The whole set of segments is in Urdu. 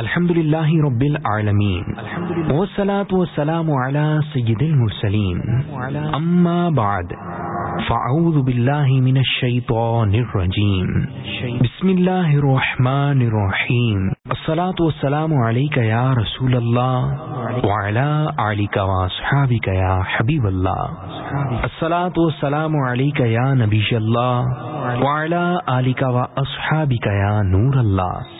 الحمد للہ رب العالمین. والصلاة والسلام على سید المرسلین. اما بعد فاعوذ باللہ من الشیطان الرجیم. بسم اللہ الرحمن الرحیم. الصلاة والسلام علیکہ یا رسول اللہ. وعلا علیکہ واصحابکہ یا حبیب اللہ. الصلاة والسلام علیکہ یا نبی اللہ. وعلا علیکہ واصحابکہ یا نور اللہ.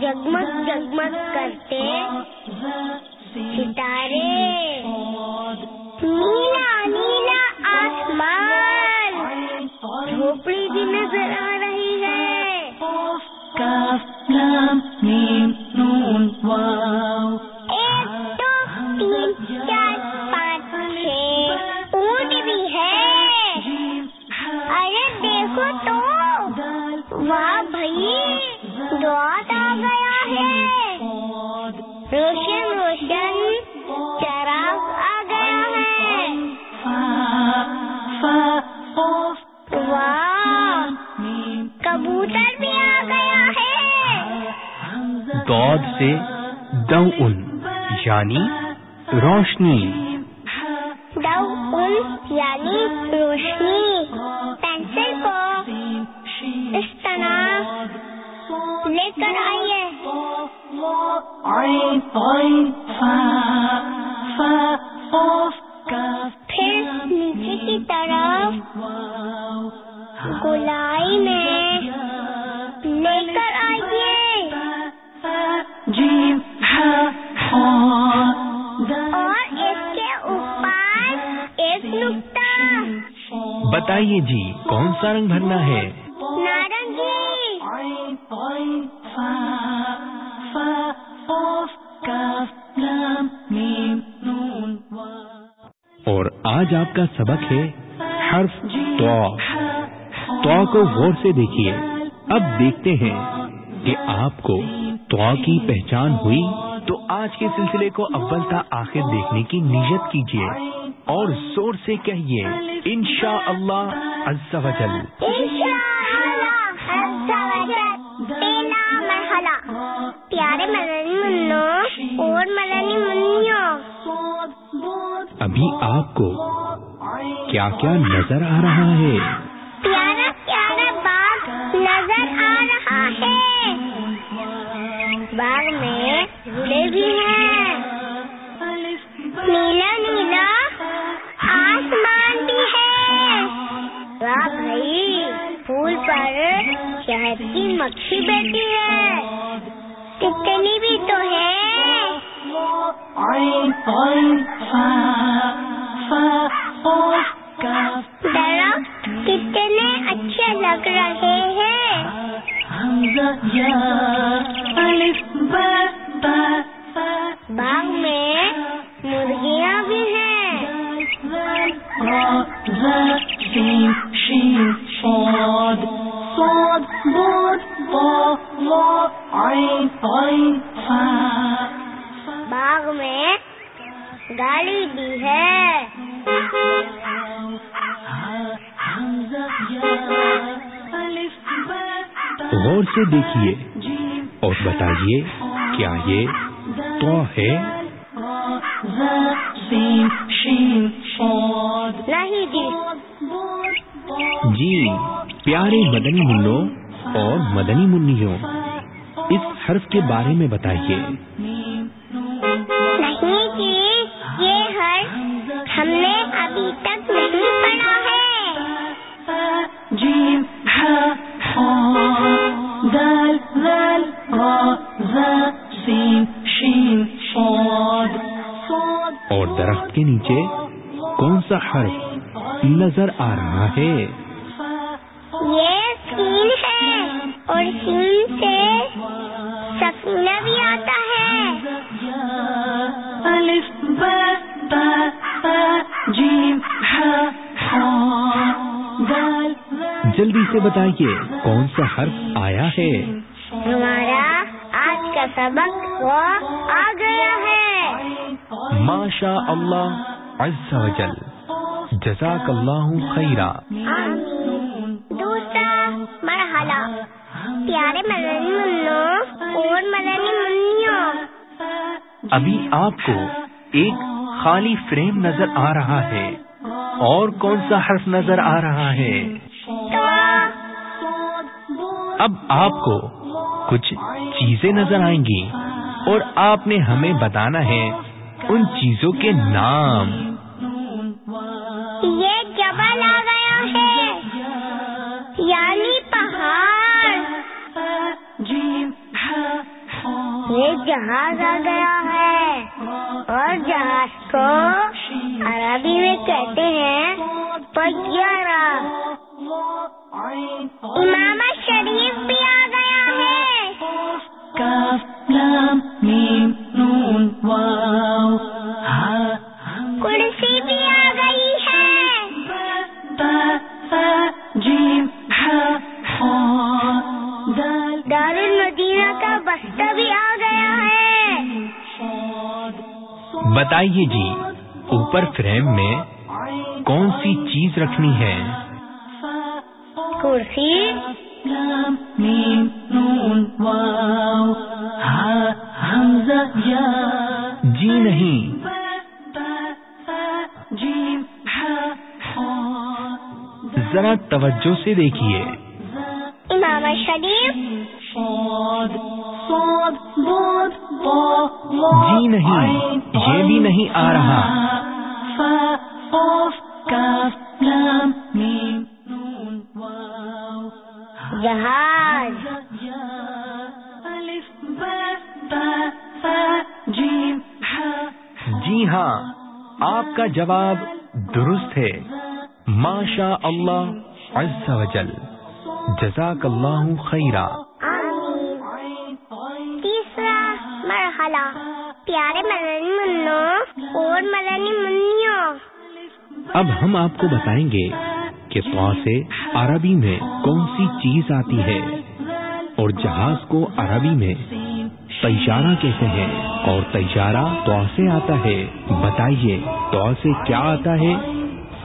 جگمگ جگمگ کرتے ستارے۔ نیلا نیلا آسمان۔ جھوپڑی بھی نظر آ رہی ہے۔ ایک، دو، تین، چار، پانچ، چھ۔ اونٹ بھی ہے۔ ارے دیکھو تو۔ واہ! سے دو ان یعنی روشنی۔ ان یعنی روشنی۔ پینسل کو اس طرح لے کر آئیے۔ بتائیے جی کون سا رنگ بھرنا ہے؟ اور آج آپ کا سبق ہے حرف تو تو کو غور سے دیکھیے۔ اب دیکھتے ہیں کہ آپ کو تو کی پہچان ہوئی تو آج کے سلسلے کو اول تا آخر دیکھنے کی نیت کیجیے۔ اور زور سے کہیے انشاء اللہ عز پیارے مدنی منو اور مدنی منوں ابھی آپ کو کیا کیا نظر آ رہا ہے؟ پیارا پیارا باغ نظر آ رہا ہے۔ باغ میں جھولے بھی پر شہد کی مکھی بیٹھی ہے؟ کتنی بھی تو ہے۔ درخت کتنے اچھے لگ رہے ہیں۔ گاڑی بھی ہے۔ غور سے دیکھیے اور بتائیے کیا یہ تو ہے؟ نہیں جی۔ جی پیارے مدنی منوں اور مدنی منیوں اس حرف کے بارے میں بتائیے۔ کے نیچے کون سا حرف نظر آ رہا ہے؟ یہ سین ہے اور سین سے سینہ بھی آتا ہے۔ الف با با با جیم ہا ہا دال جلدی سے بتائیے کون سا حرف آیا ہے؟ ہمارا آج کا سبق وہ آ گیا ہے ماشا اللہ عز و جل. جزاک اللہ آمین دوسرا مرحلہ. پیارے مدنی منو اور مدنی منوں ابھی آپ کو ایک خالی فریم نظر آ رہا ہے اور کون سا حرف نظر آ رہا ہے؟ اب آپ کو کچھ چیزیں نظر آئیں گی اور آپ نے ہمیں بتانا ہے ان چیزوں کے نام۔ یہ جبل آ گیا ہے۔ یعنی پہاڑ۔ یہ جہاز آ گیا ہے۔ اور جہاز کو عربی میں کہتے ہیں پگیارا بتائیے جی اوپر فریم میں کون سی چیز رکھنی ہے؟ کرسی۔ جی نہیں۔ ذرا توجہ سے دیکھیے۔ امام شریف۔ جی نہیں یہ بھی نہیں آ رہا۔ جہاز۔ جی ہاں آپ کا جواب درست ہے۔ ماشا اللہ عز و جل۔ جزاک اللہ خیرہ مرحلہ پیارے مدنی منوں اور مدنی منوں اب ہم آپ کو بتائیں گے کہ تو سے عربی میں کون سی چیز آتی ہے اور جہاز کو عربی میں تیجارہ کہتے ہیں اور تیجارہ تو سے آتا ہے۔ بتائیے تو سے کیا آتا ہے؟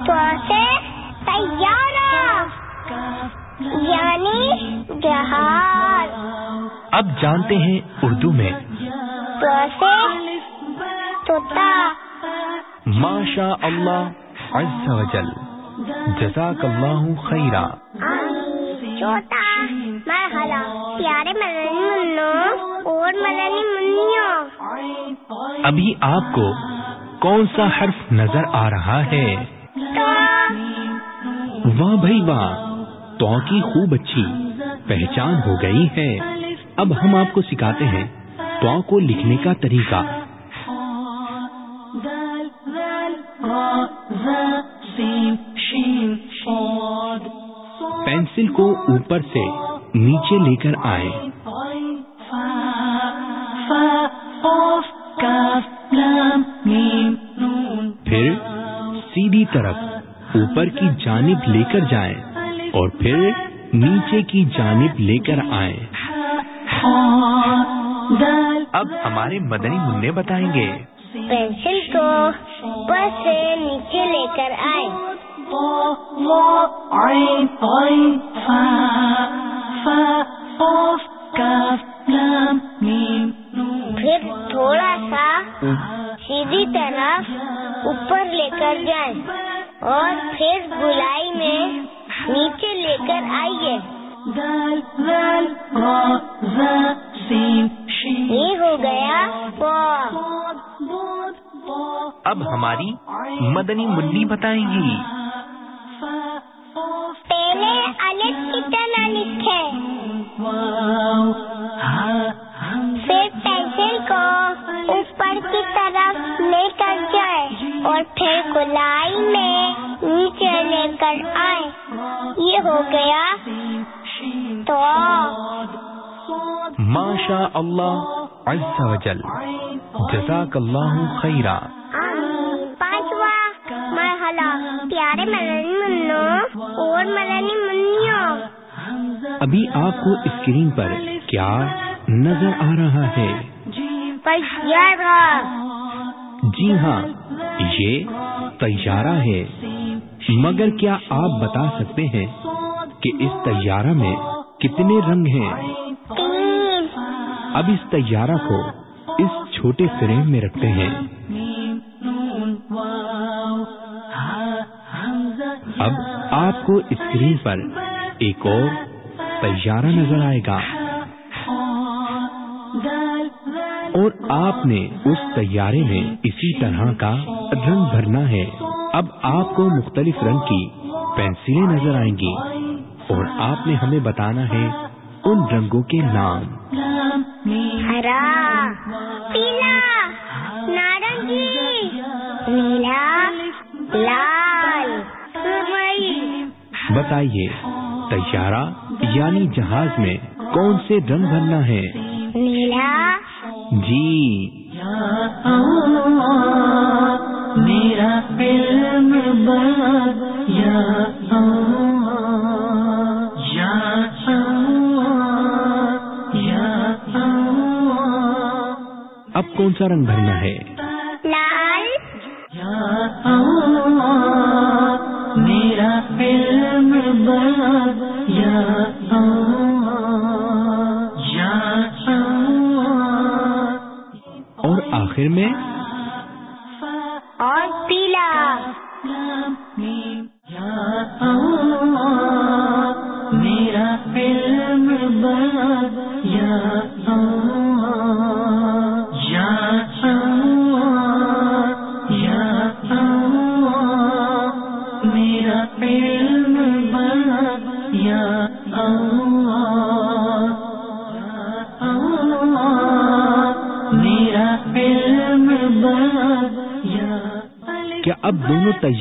تو سے تیارہ یعنی جہاز۔ اب جانتے ہیں اردو میں ماشا اللہ عز و جل. جزاک اللہ خیرہ آمین مرحلہ پیارے مدنی منوں اور مدنی منوں ابھی آپ کو کون سا حرف نظر آ رہا ہے؟ واہ بھائی واہ. تو کی خوب اچھی. پہچان ہو گئی ہے. اب ہم آپ کو سکھاتے ہیں تو کو لکھنے کا طریقہ۔ پینسل کو اوپر سے نیچے لے کر آئے۔ پھر سیدھی طرف اوپر کی جانب لے کر جائیں اور پھر نیچے کی جانب لے کر آئیں۔ اب ہمارے مدنی منع بتائیں گے۔ پینسل کو اوپر سے نیچے لے کر آئے۔ پھر تھوڑا سا سیدھی طرف اوپر لے کر جائیں اور پھر گلائی میں نیچے لے کر آئیے۔ یہ ہو گیا۔ اب ہماری مدنی منی بتائیں گی۔ پہلے کی طرح لکھے۔ پھر پینسل کو اوپر کی طرف لے کر جائے اور پھر گلائی میں نیچے لے کر آئے۔ یہ ہو گیا۔ تو ماشا اللہ عز و جل جزاک اللہ خیرہ آمین پانچواں مرحلہ پیارے منو اور مدنی منوں ابھی آپ کو اسکرین پر کیا نظر آ رہا ہے؟ جی ہاں یہ طیارہ ہے۔ مگر کیا آپ بتا سکتے ہیں کہ اس طیارہ میں کتنے رنگ ہیں؟ اب اس طیارہ کو اس چھوٹے فریم میں رکھتے ہیں۔ اب آپ کو اسکرین پر ایک اور طیارہ نظر آئے گا۔ اور آپ نے اس طیارے میں اسی طرح کا رنگ بھرنا ہے۔ اب آپ کو مختلف رنگ کی پینسلیں نظر آئیں گی اور آپ نے ہمیں بتانا ہے ان رنگوں کے نام۔ ہرا پیلا نارنگی نیلا لال بتائیے طیارہ یعنی جہاز میں کون سے رنگ بھرنا ہے؟ نیلا جی۔ میرا علم یا کون سا رنگ بھرنا ہے؟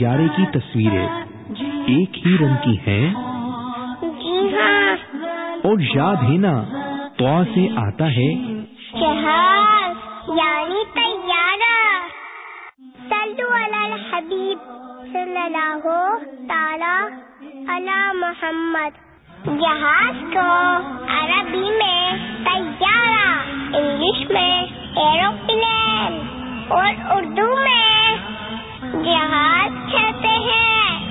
طیارے کی تصویریں ایک ہی رنگ کی ہیں؟ جی ہاں۔ اور یاد ہے نا تو سے آتا ہے۔ جہاز یعنی طیارہ۔ صلو علی الحبیب صلی اللہ تعالی علی محمد۔ جہاز کو عربی میں طیارہ انگلش میں ایروپلین۔ اور اردو میں جہاز کہتے ہیں۔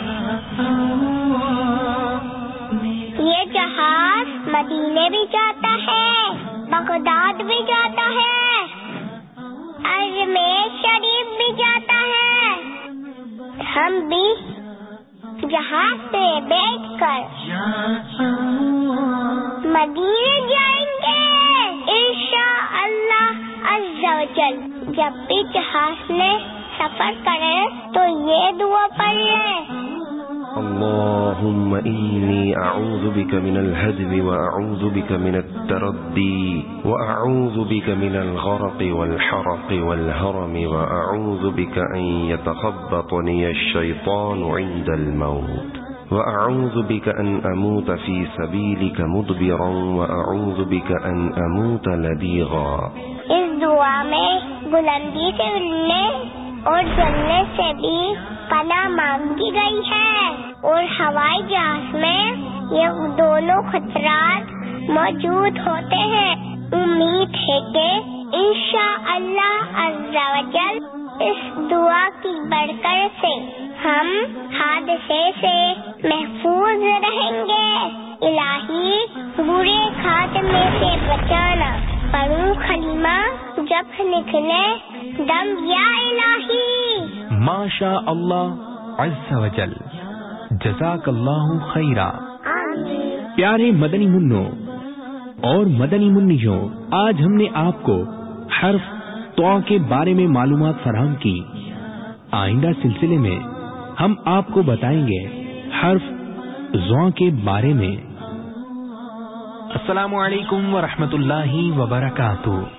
یہ جہاز مدینے بھی جاتا ہے، بغداد بھی جاتا ہے، اجمیر شریف بھی جاتا ہے۔ ہم بھی جہاز سے بیٹھ کر مدینے جائیں گے۔ انشاء اللہ عز و جل، جب بھی جہاز میں سفر کریں تو یہ دعا پڑھ لیں اللهم إني أعوذ بك من الهدم وأعوذ بك من التردي وأعوذ بك من الغرق والحرق والهرم وأعوذ بك أن يتخبطني الشيطان عند الموت وأعوذ بك أن أموت في سبيلك مدبرا وأعوذ بك أن أموت لديغا اس دعا میں بلندی سے ملنے اور جلنے سے بھی پناہ مانگی گئی ہے۔ اور ہوائی جہاز میں یہ دونوں خطرات موجود ہوتے ہیں۔ امید ہے کہ انشاء اللہ عز و جل اس دعا کی برکت سے ہم حادثے سے محفوظ رہیں گے۔ الہی برے خاتمے سے بچانا۔ پڑھوں خلیمہ جب نکلے دم یا الہی ماشا اللہ عز و جل جزاک اللہ خیرہ پیارے مدنی منوں اور مدنی منیوں، آج ہم نے آپ کو حرف تو کے بارے میں معلومات فراہم کی۔ آئندہ سلسلے میں ہم آپ کو بتائیں گے حرف زو کے بارے میں۔ السلام علیکم ورحمۃ اللہ وبرکاتہ۔